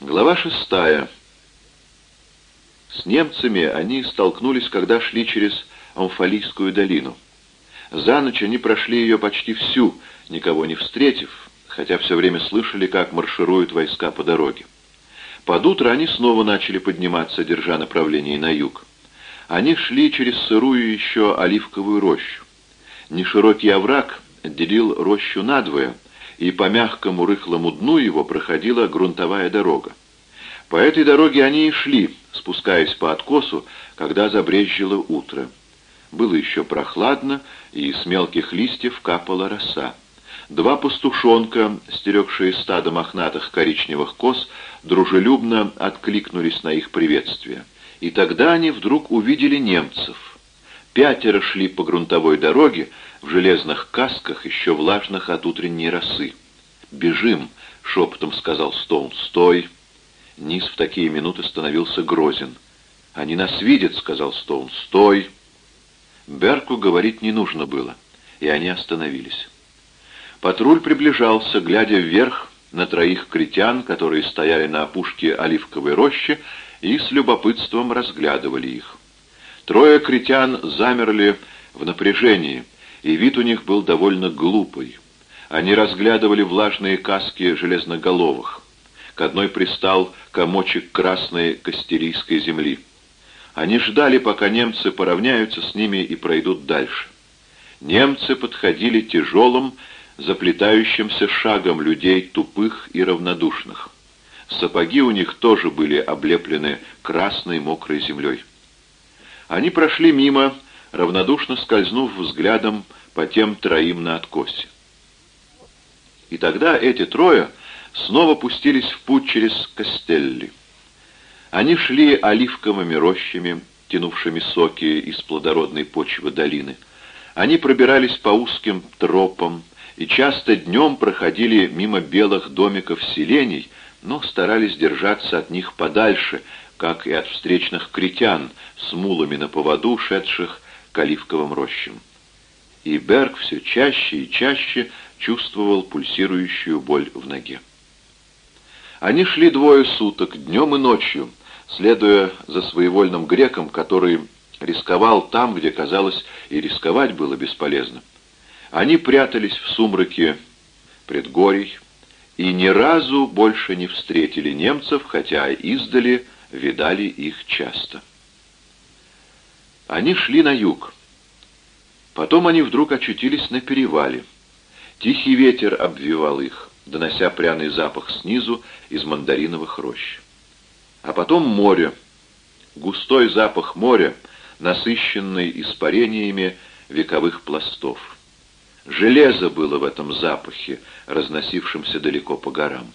Глава шестая. С немцами они столкнулись, когда шли через Амфалийскую долину. За ночь они прошли ее почти всю, никого не встретив, хотя все время слышали, как маршируют войска по дороге. Под утро они снова начали подниматься, держа направление на юг. Они шли через сырую еще оливковую рощу. Неширокий овраг делил рощу надвое, и по мягкому рыхлому дну его проходила грунтовая дорога. По этой дороге они и шли, спускаясь по откосу, когда забрезжило утро. Было еще прохладно, и с мелких листьев капала роса. Два пастушонка, стерегшие стадо мохнатых коричневых коз, дружелюбно откликнулись на их приветствие. И тогда они вдруг увидели немцев. Пятеро шли по грунтовой дороге, в железных касках, еще влажных от утренней росы. «Бежим!» — шепотом сказал Стоун. «Стой!» Низ в такие минуты становился грозен. «Они нас видят!» — сказал Стоун. «Стой!» Берку говорить не нужно было, и они остановились. Патруль приближался, глядя вверх на троих критян, которые стояли на опушке оливковой рощи и с любопытством разглядывали их. Трое критян замерли в напряжении, и вид у них был довольно глупый. Они разглядывали влажные каски железноголовых. К одной пристал комочек красной кастерийской земли. Они ждали, пока немцы поравняются с ними и пройдут дальше. Немцы подходили тяжелым, заплетающимся шагом людей тупых и равнодушных. Сапоги у них тоже были облеплены красной мокрой землей. Они прошли мимо, равнодушно скользнув взглядом по тем троим на откосе. И тогда эти трое снова пустились в путь через Костелли. Они шли оливковыми рощами, тянувшими соки из плодородной почвы долины. Они пробирались по узким тропам и часто днем проходили мимо белых домиков селений, но старались держаться от них подальше, как и от встречных критян с мулами на поводу, шедших к оливковым рощам. И Берг все чаще и чаще чувствовал пульсирующую боль в ноге. Они шли двое суток, днем и ночью, следуя за своевольным греком, который рисковал там, где, казалось, и рисковать было бесполезно. Они прятались в сумраке предгорий и ни разу больше не встретили немцев, хотя издали видали их часто. Они шли на юг. Потом они вдруг очутились на перевале. Тихий ветер обвивал их, донося пряный запах снизу из мандариновых рощ. А потом море. Густой запах моря, насыщенный испарениями вековых пластов. Железо было в этом запахе, разносившемся далеко по горам.